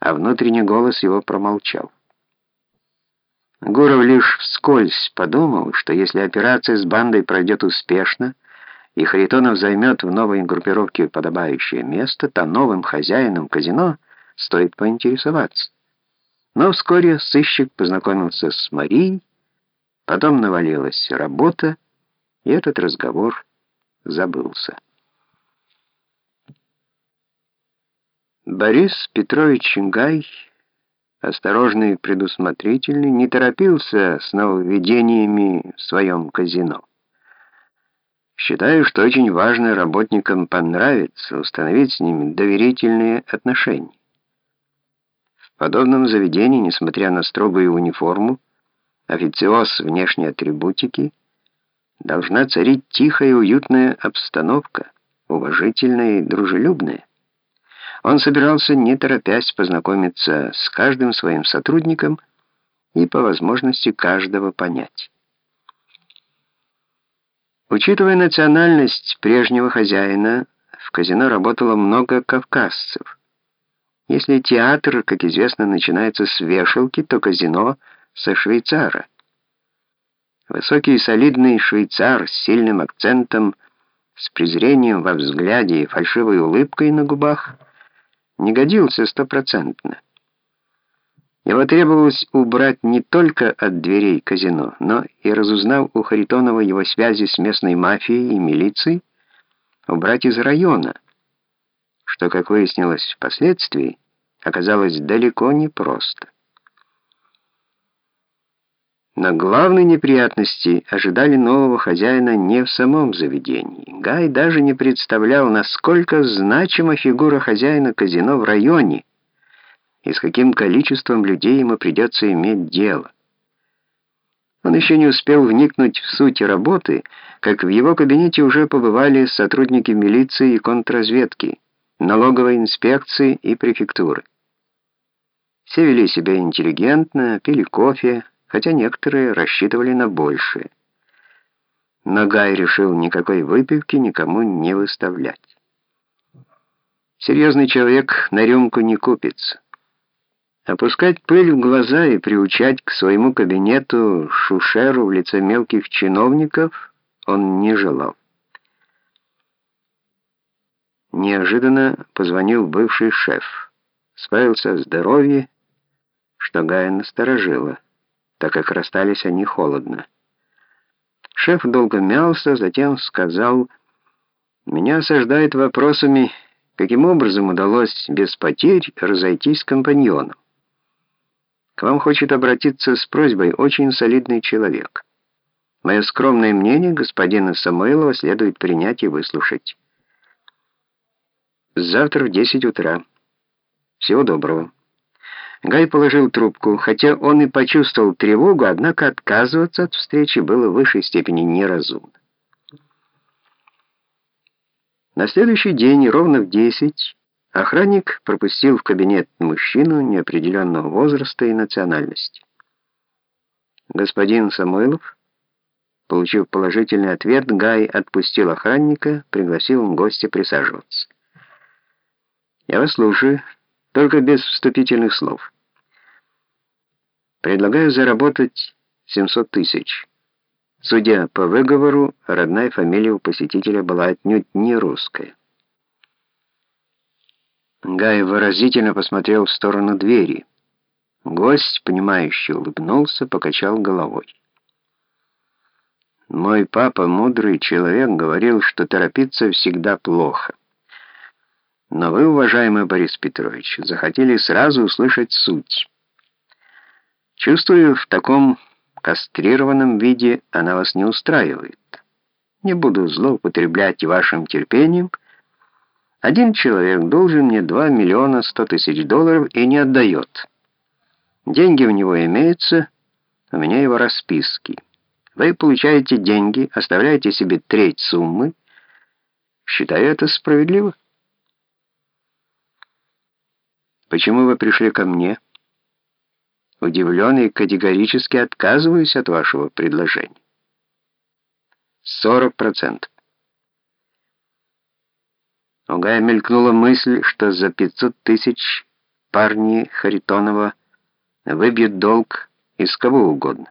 а внутренний голос его промолчал. Гуров лишь вскользь подумал, что если операция с бандой пройдет успешно, и Харитонов займет в новой группировке подобающее место, то новым хозяином казино стоит поинтересоваться. Но вскоре сыщик познакомился с Марией, потом навалилась работа, и этот разговор забылся. Борис Петрович Гай осторожный и предусмотрительный, не торопился с нововведениями в своем казино. Считаю, что очень важно работникам понравится установить с ними доверительные отношения. В подобном заведении, несмотря на строгую униформу, официоз внешней атрибутики, должна царить тихая и уютная обстановка, уважительная и дружелюбная. Он собирался, не торопясь, познакомиться с каждым своим сотрудником и по возможности каждого понять. Учитывая национальность прежнего хозяина, в казино работало много кавказцев. Если театр, как известно, начинается с вешалки, то казино — со швейцара. Высокий и солидный швейцар с сильным акцентом, с презрением во взгляде и фальшивой улыбкой на губах — не годился стопроцентно. Его требовалось убрать не только от дверей казино, но и, разузнав у Харитонова его связи с местной мафией и милицией, убрать из района, что, как выяснилось впоследствии, оказалось далеко не просто. Но главные неприятности ожидали нового хозяина не в самом заведении. Гай даже не представлял, насколько значима фигура хозяина казино в районе и с каким количеством людей ему придется иметь дело. Он еще не успел вникнуть в суть работы, как в его кабинете уже побывали сотрудники милиции и контрразведки, налоговой инспекции и префектуры. Все вели себя интеллигентно, пили кофе, хотя некоторые рассчитывали на большее. Но Гай решил никакой выпивки никому не выставлять. Серьезный человек на рюмку не купится. Опускать пыль в глаза и приучать к своему кабинету шушеру в лице мелких чиновников он не желал. Неожиданно позвонил бывший шеф. Справился о здоровье, что Гая насторожило так как расстались они холодно. Шеф долго мялся, затем сказал, «Меня осаждают вопросами, каким образом удалось без потерь разойтись с компаньоном. К вам хочет обратиться с просьбой очень солидный человек. Мое скромное мнение господина Самойлова следует принять и выслушать. Завтра в 10 утра. Всего доброго». Гай положил трубку. Хотя он и почувствовал тревогу, однако отказываться от встречи было в высшей степени неразумно. На следующий день, ровно в 10, охранник пропустил в кабинет мужчину неопределенного возраста и национальности. Господин Самойлов, получив положительный ответ, Гай отпустил охранника, пригласил гостя присаживаться. «Я вас слушаю», только без вступительных слов. Предлагаю заработать 700 тысяч. Судя по выговору, родная фамилия у посетителя была отнюдь не русская. Гай выразительно посмотрел в сторону двери. Гость, понимающе улыбнулся, покачал головой. Мой папа, мудрый человек, говорил, что торопиться всегда плохо. Но вы, уважаемый Борис Петрович, захотели сразу услышать суть. Чувствую, в таком кастрированном виде она вас не устраивает. Не буду злоупотреблять вашим терпением. Один человек должен мне 2 миллиона 100 тысяч долларов и не отдает. Деньги у него имеются, у меня его расписки. Вы получаете деньги, оставляете себе треть суммы. Считаю это справедливо. Почему вы пришли ко мне? Удивлен и категорически отказываюсь от вашего предложения. 40%. У Гая мелькнула мысль, что за 500 тысяч парни Харитонова выбьют долг из кого угодно.